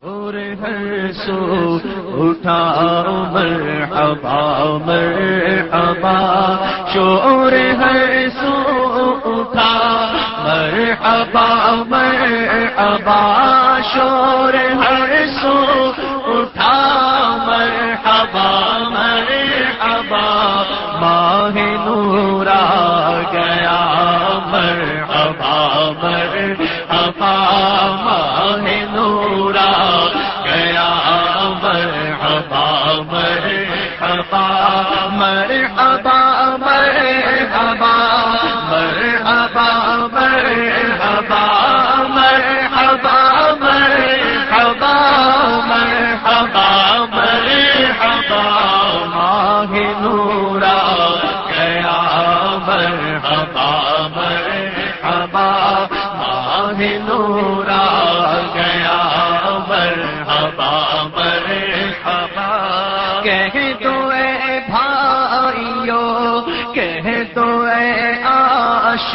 اور ہر سو اٹھا مرحبا مرحبا۔ شور ہر سو اٹھا مرحبا مرحبا۔ شور ہر سو اٹھا مرحبا مرحبا۔ ماہ نورا گیا، مرحبا مرحبا۔ ماہ مرحبا مرحبا مرحبا مرحبا مرحبا مرحبا مرحبا مرحبا ماہ نورا، گیا، مرحبا مرحبا ماہ نورا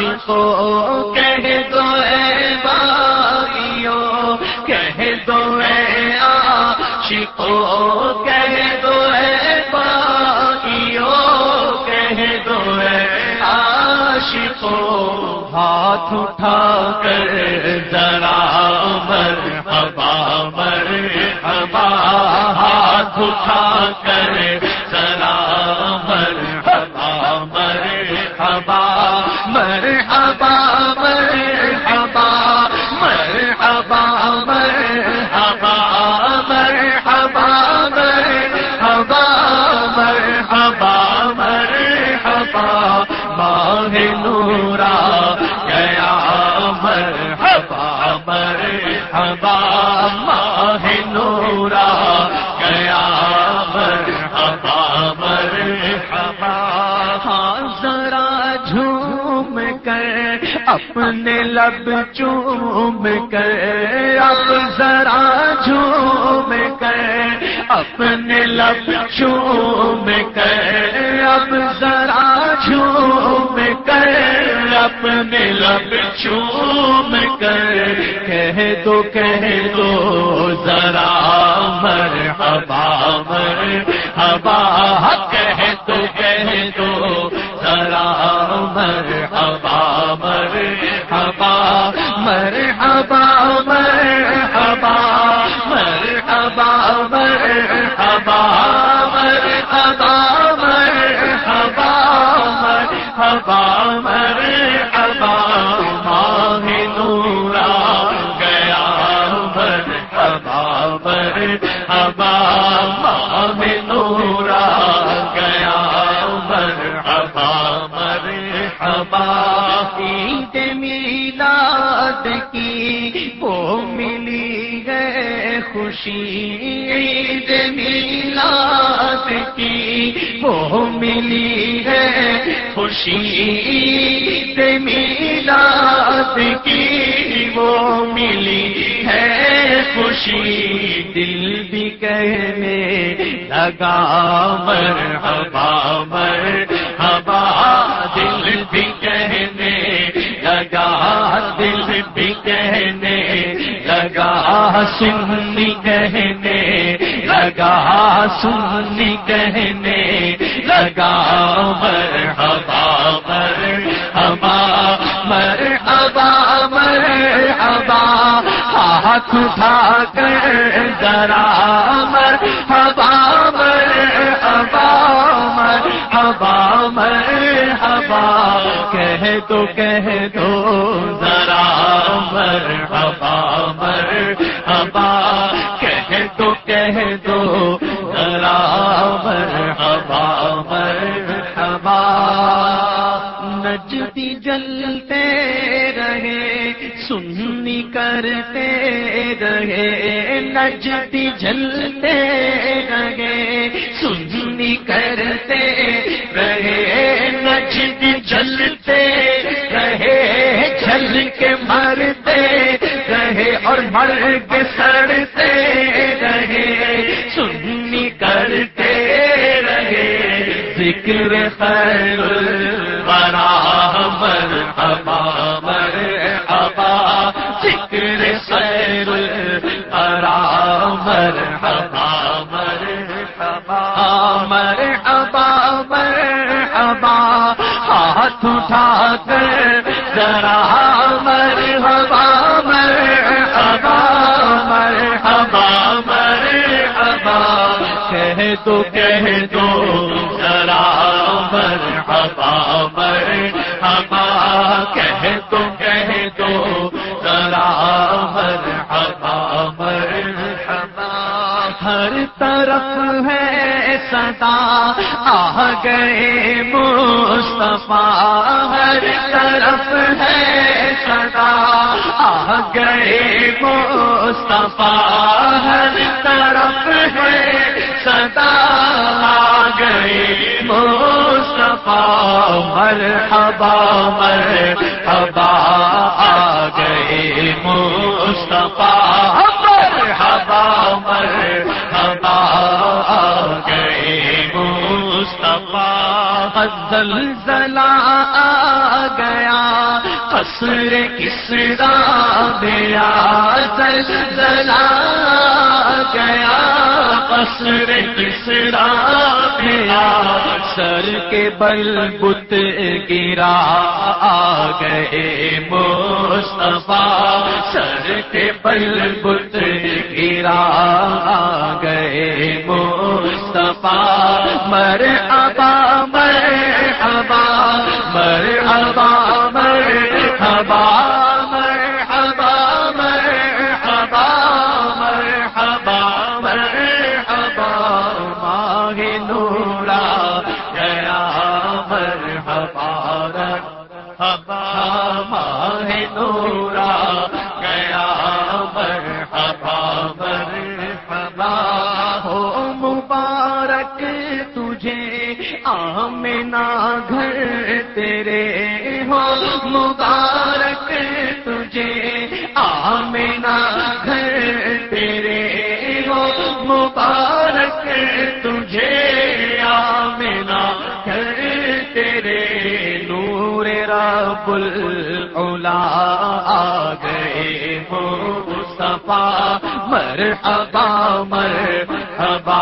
عاشقو کہہ دو اے بھائیو کہہ دو اے عاشقو کہہ دو اے بھائیو کہہ دو اے ہاتھ اٹھا کر ذرا مرحبا مرحبا۔ ہاتھ اٹھا کر ماہ نورا، گیا مرحبا مرحبا، ماہ نورا، گیا مرحبا مرحبا۔ ہاں، ذرا جھوم کر، اپنے لب چوم کر، اب ذرا جھوم کر اپنے لب میں کر، اب ذرا چھوم کر، اپنے لب چھوم کر۔ کہہ دو کہہ دو، ذرا مر ہبا مر ہبا کہہ دو کہہ دو، ذرا مر ہبا مر ہبا مر ہبا ابا مر نورا گیا بر ابا مر نورا گیا بر ابا مر میلاد کی وہ مل خوشی عید میلاد کی وہ ملی ہے خوشی عید میلاد کی وہ ملی ہے خوشی دل بھی کہنے لگا مرحبا مرحبا دل بھی کہنے لگا دل بھی سنی کہنے، لگا سنی کہنے، لگا مر ہبا مر ہبا مر ابا مر ابا ہاتھ اٹھا کر، ذرا مر ہبا مر مرحبا مرحبا، کہہ دو کہہ دو، ذرا مرحبا مرحبا، کہہ دو کہہ دو، ذرا مرحبا مرحبا۔ نجدی جلتے رہے، سننی کرتے رہے۔ نجدی جلتے رہے سننی کرتے، رہے نجدی جلتے، رہے جل کے مرتے، رہے اور مر کے سڑتے، رہے سننی کرتے، رہے ذکر خیر الورا مرحبا۔ مر ابا مر ابا ہاتھ اٹھا کر ذرا مر ہبا مر ابا مر ابا مر ابا کہہ دو کہہ دو، ذرا مر ابا کہہ دو ہر طرف ہے سدا آ گئے مصطفیٰ، ہر طرف ہے سدا آ گئے مصطفیٰ، ہر طرف ہے سدا آ گئے مصطفیٰ، مرحبا مرحبا آ گئے مصطفیٰ۔ ہٹا گئے مصطفیٰ۔ زلزلہ آ گیا، قصر کسرا گیا زلزلہ آ گیا، قصر کسرا گیا سر کے بل بت گرا آ گئے مصطفیٰ، سر کے بل بت گرا آ گئے مصطفیٰ، مر ابا آمنا گھر تیرے ہو، مبارک تجھے۔ آمنا گھر تیرے ہو، مبارک تجھے۔ آمنا گھر تیرے۔ نور رب العلا آ گئے مصطفیٰ۔ مرحبا مرحبا،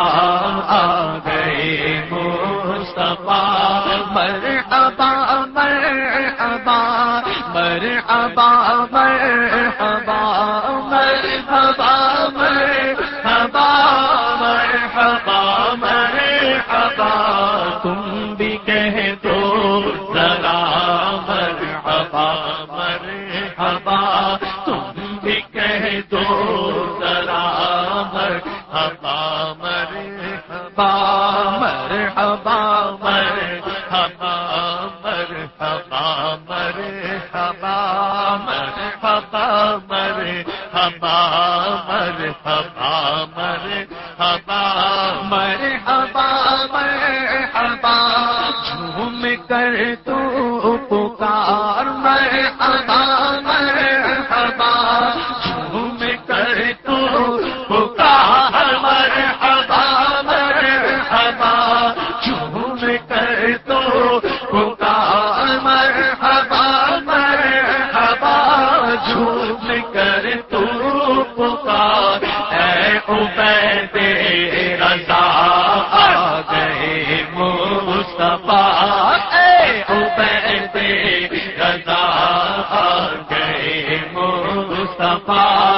آ گئے مصطفیٰ مرحبا مرحبا مرحبا مرحبا مرحبا مرحبا، تم بھی کہہ دو ذرا، مرحبا مرحبا، تم بھی کہہ دو ذرا، مرحبا مر ہبا مر ہبا مر ہبا مر ہبا جھوم کر تو پکار مر ہبا مر ہبا مصطفیٰ اے عبید رضا گئے مصطفیٰ۔